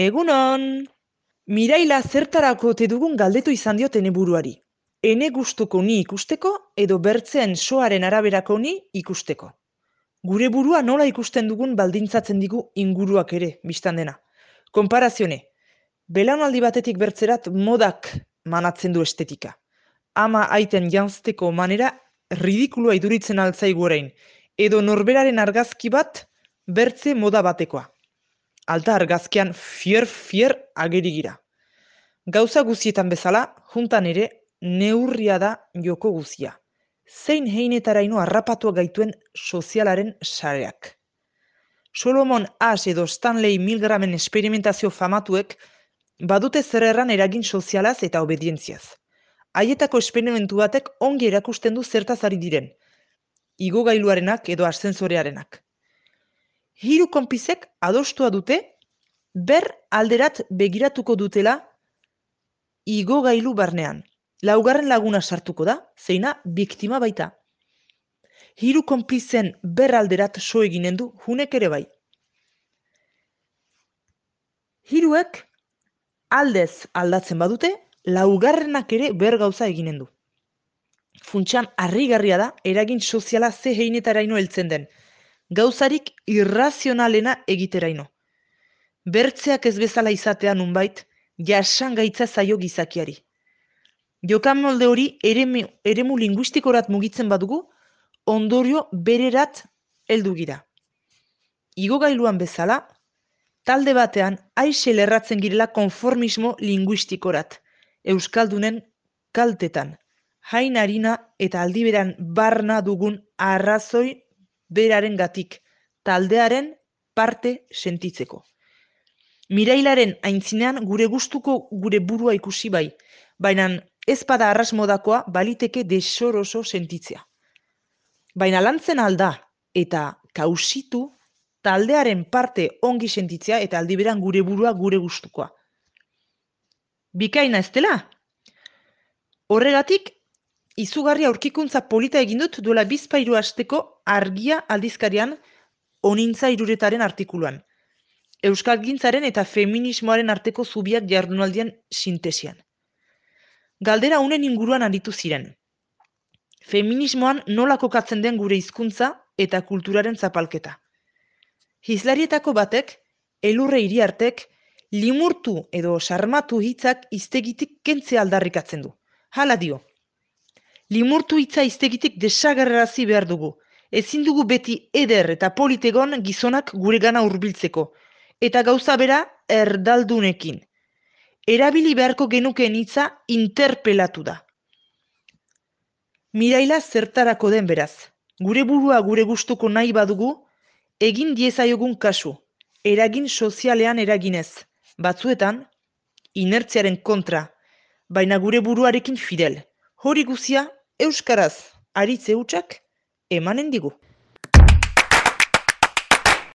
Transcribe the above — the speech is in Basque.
Egunon! Miraila zertarako ote dugun galdetu izan diot ene. Ene gustuko ni ikusteko edo bertzeen soaren araberako ni ikusteko. Gure burua nola ikusten dugun baldintzatzen digu inguruak ere, biztan dena. Konparazione, belaunaldi batetik bertzerat modak manatzen du estetika. Ama aiten janzteko manera ridikulua iduritzen altzaigu orain, edo norberaren argazki bat bertze moda batekoa. Alta argazkian fier-fier ageri gira. Gauza guzietan bezala, juntan ere, neurria da joko guzia. Zein heinetaraino harrapatua gaituen sozialaren sareak. Solomon As edo Stanley Milgramen esperimentazio famatuek badute zer erran eragin sozialaz eta obedientziaz. Haietako esperimentu batek ongi erakusten du zertaz ari diren, igogailuarenak edo ascensorearenak. Hiru konpizek adostua dute ber alderat begiratuko dutela igogailu barnean. Laugarren laguna sartuko da, zeina biktima baita. Hiru konplizen ber alderat so eginen du hunek ere bai. Hiruek aldez aldatzen badute, laugarrenak ere ber gauza eginen du. Funtsan harrigarria da eragin soziala ze heinetaraino heltzen den. Gauzarik irrazionalena egiteraino. Bertzeak ez bezala izatea nunbait, jasan gaitza zaio gizakiari. Jokan molde hori eremu, eremu linguistikorat mugitzen badugu, ondorio bererat heldu gira. Igogailuan bezala, talde batean aise lerratzen girela konformismo linguistikorat, Euskaldunen kaltetan, hain harina eta aldiberan barna dugun arrazoi beraren gatik, taldearen parte sentitzeko. Mirailaren aintzinean gure gustuko gure burua ikusi bai, baina ez bada arras modakoa baliteke desoroso sentitzea. Baina lantzen alda eta kausitu taldearen parte ongi sentitzea eta aldiberan gure burua gure gustukoa. Bikaina ez dela? Horregatik, izugarri aurkikuntza polita egin dut duela bizpairu hasteko argia aldizkarian onintza iruretaren artikuluan. Euskalgintzaren eta feminismoaren arteko zubiak jardunaldian sintesian. Galdera unen inguruan aritu ziren. Feminismoan nola kokatzen den gure hizkuntza eta kulturaren zapalketa. Hizlarietako batek, elurre iriartek, limurtu edo sarmatu hitzak iztegitik kentze aldarrikatzen du. Hala dio. Limurtu hitza iztegitik desagerrazi behar dugu. Ezin dugu beti eder eta politegon gizonak gure gana hurbiltzeko. Eta gauza bera erdaldunekin. Erabili beharko genukeen hitza interpelatu da. Miraila zertarako den beraz. Gure burua gure gustuko nahi badugu, egin diezaiogun kasu, eragin sozialean eraginez, batzuetan, inertziaren kontra, baina gure buruarekin fidel. Hori guzia, Euskaraz, aritze hutsak, emanen digu.